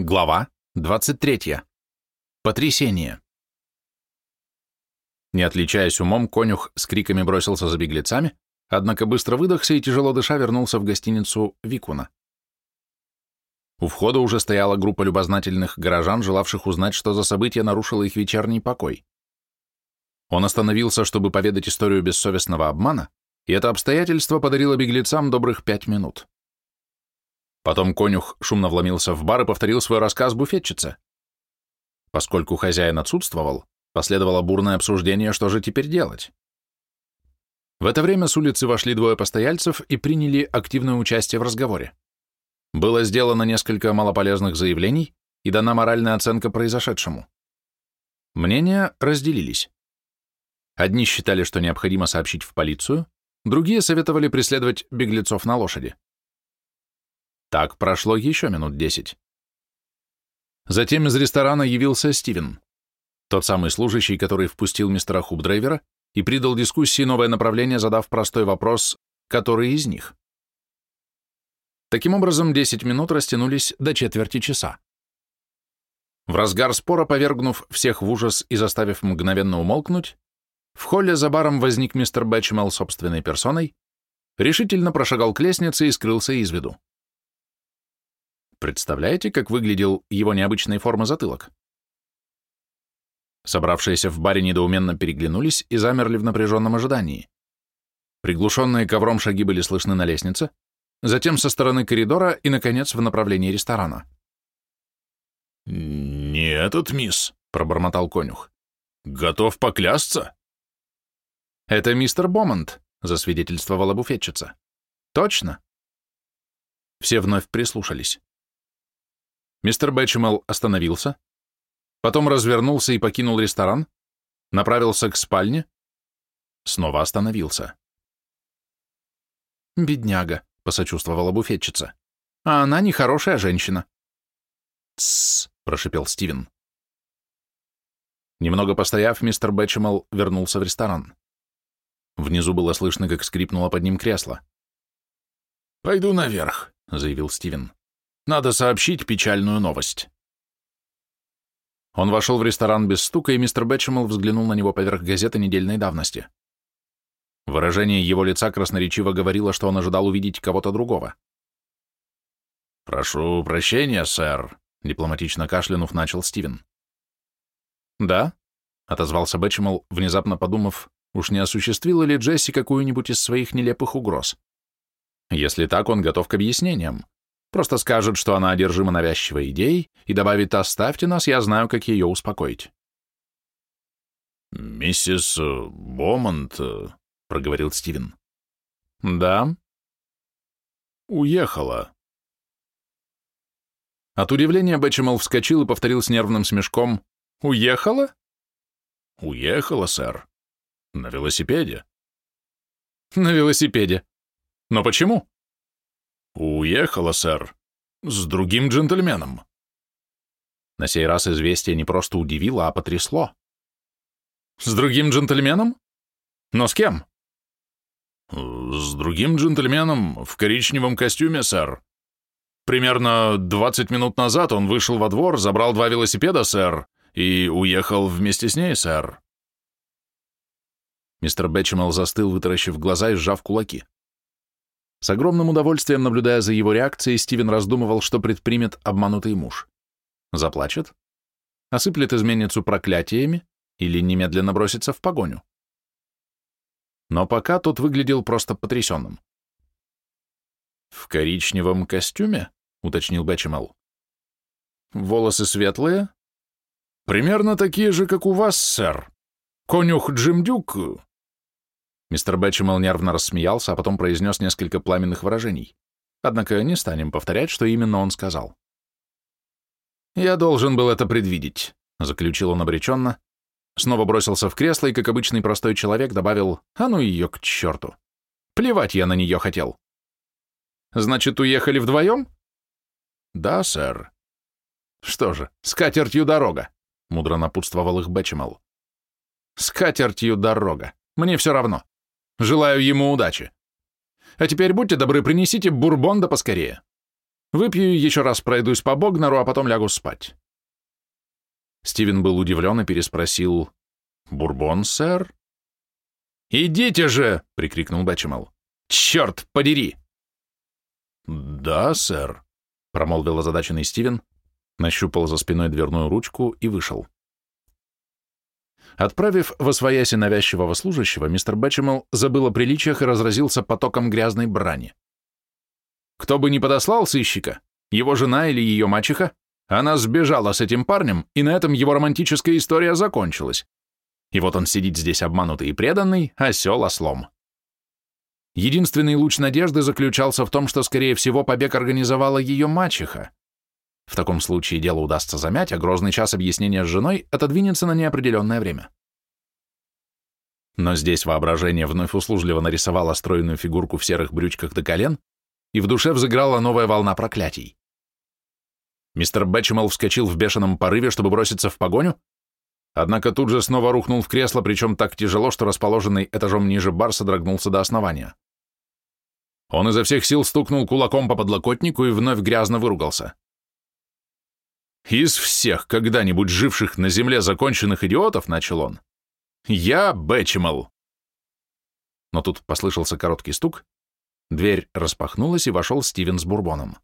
Глава 23. Потрясение. Не отличаясь умом, конюх с криками бросился за беглецами, однако быстро выдохся и, тяжело дыша, вернулся в гостиницу Викуна. У входа уже стояла группа любознательных горожан, желавших узнать, что за событие нарушило их вечерний покой. Он остановился, чтобы поведать историю бессовестного обмана, и это обстоятельство подарило беглецам добрых пять минут. Потом конюх шумно вломился в бар и повторил свой рассказ буфетчице. Поскольку хозяин отсутствовал, последовало бурное обсуждение, что же теперь делать. В это время с улицы вошли двое постояльцев и приняли активное участие в разговоре. Было сделано несколько малополезных заявлений и дана моральная оценка произошедшему. Мнения разделились. Одни считали, что необходимо сообщить в полицию, другие советовали преследовать беглецов на лошади. Так прошло еще минут десять. Затем из ресторана явился Стивен, тот самый служащий, который впустил мистера Хубдрайвера и придал дискуссии новое направление, задав простой вопрос «Который из них?». Таким образом, 10 минут растянулись до четверти часа. В разгар спора, повергнув всех в ужас и заставив мгновенно умолкнуть, в холле за баром возник мистер Бэтчмелл собственной персоной, решительно прошагал к лестнице и скрылся из виду. Представляете, как выглядел его необычной формы затылок? Собравшиеся в баре недоуменно переглянулись и замерли в напряженном ожидании. Приглушенные ковром шаги были слышны на лестнице, затем со стороны коридора и, наконец, в направлении ресторана. «Не этот, мисс», — пробормотал конюх. «Готов поклясться?» «Это мистер Бомонд», — засвидетельствовала буфетчица. «Точно?» Все вновь прислушались. Мистер Бэтчемел остановился, потом развернулся и покинул ресторан, направился к спальне, снова остановился. «Бедняга», — посочувствовала буфетчица. «А она нехорошая женщина». «Тссс», — прошипел Стивен. Немного постояв, мистер Бэтчемел вернулся в ресторан. Внизу было слышно, как скрипнуло под ним кресло. «Пойду наверх», — заявил Стивен. Надо сообщить печальную новость. Он вошел в ресторан без стука, и мистер Бэтчемл взглянул на него поверх газеты недельной давности. Выражение его лица красноречиво говорило, что он ожидал увидеть кого-то другого. «Прошу прощения, сэр», — дипломатично кашлянув, начал Стивен. «Да?» — отозвался Бэтчемл, внезапно подумав, уж не осуществила ли Джесси какую-нибудь из своих нелепых угроз. Если так, он готов к объяснениям. Просто скажет, что она одержима навязчивой идеей, и добавит «оставьте нас, я знаю, как ее успокоить». «Миссис э, Бомонд», э, — проговорил Стивен. «Да?» «Уехала». От удивления Бэтчемел вскочил и повторил с нервным смешком «Уехала?» «Уехала, сэр. На велосипеде». «На велосипеде. Но почему?» «Уехала, сэр. С другим джентльменом». На сей раз известие не просто удивило, а потрясло. «С другим джентльменом? Но с кем?» «С другим джентльменом в коричневом костюме, сэр. Примерно 20 минут назад он вышел во двор, забрал два велосипеда, сэр, и уехал вместе с ней, сэр». Мистер Бэтчемел застыл, вытаращив глаза и сжав кулаки. С огромным удовольствием наблюдая за его реакцией, Стивен раздумывал, что предпримет обманутый муж. Заплачет? Осыплет изменницу проклятиями или немедленно бросится в погоню? Но пока тот выглядел просто потрясенным. «В коричневом костюме?» — уточнил Бэчемел. «Волосы светлые?» «Примерно такие же, как у вас, сэр. Конюх Джим Дюк Мистер Бэтчемел нервно рассмеялся, а потом произнес несколько пламенных выражений. Однако не станем повторять, что именно он сказал. «Я должен был это предвидеть», — заключил он обреченно. Снова бросился в кресло и, как обычный простой человек, добавил «А ну ее к черту! Плевать я на нее хотел!» «Значит, уехали вдвоем?» «Да, сэр». «Что же, с катертью дорога», — мудро напутствовал их Бэтчемел. «С катертью дорога. Мне все равно. Желаю ему удачи. А теперь будьте добры, принесите бурбон да поскорее. Выпью еще раз пройдусь по Богнеру, а потом лягу спать. Стивен был удивлен и переспросил, «Бурбон, сэр?» «Идите же!» — прикрикнул Бэтчемел. «Черт подери!» «Да, сэр», — промолвил озадаченный Стивен, нащупал за спиной дверную ручку и вышел. Отправив в освояси навязчивого служащего, мистер Бэтчемел забыл о приличиях и разразился потоком грязной брани. Кто бы ни подослал сыщика, его жена или ее мачеха, она сбежала с этим парнем, и на этом его романтическая история закончилась. И вот он сидит здесь обманутый и преданный, осел ослом. Единственный луч надежды заключался в том, что, скорее всего, побег организовала ее мачеха. В таком случае дело удастся замять, а грозный час объяснения с женой отодвинется на неопределенное время. Но здесь воображение вновь услужливо нарисовало стройную фигурку в серых брючках до колен, и в душе взыграла новая волна проклятий. Мистер Бэтчемел вскочил в бешеном порыве, чтобы броситься в погоню, однако тут же снова рухнул в кресло, причем так тяжело, что расположенный этажом ниже бар содрогнулся до основания. Он изо всех сил стукнул кулаком по подлокотнику и вновь грязно выругался. «Из всех когда-нибудь живших на земле законченных идиотов», — начал он, — «я Бэтчемел». Но тут послышался короткий стук, дверь распахнулась, и вошел Стивен с бурбоном.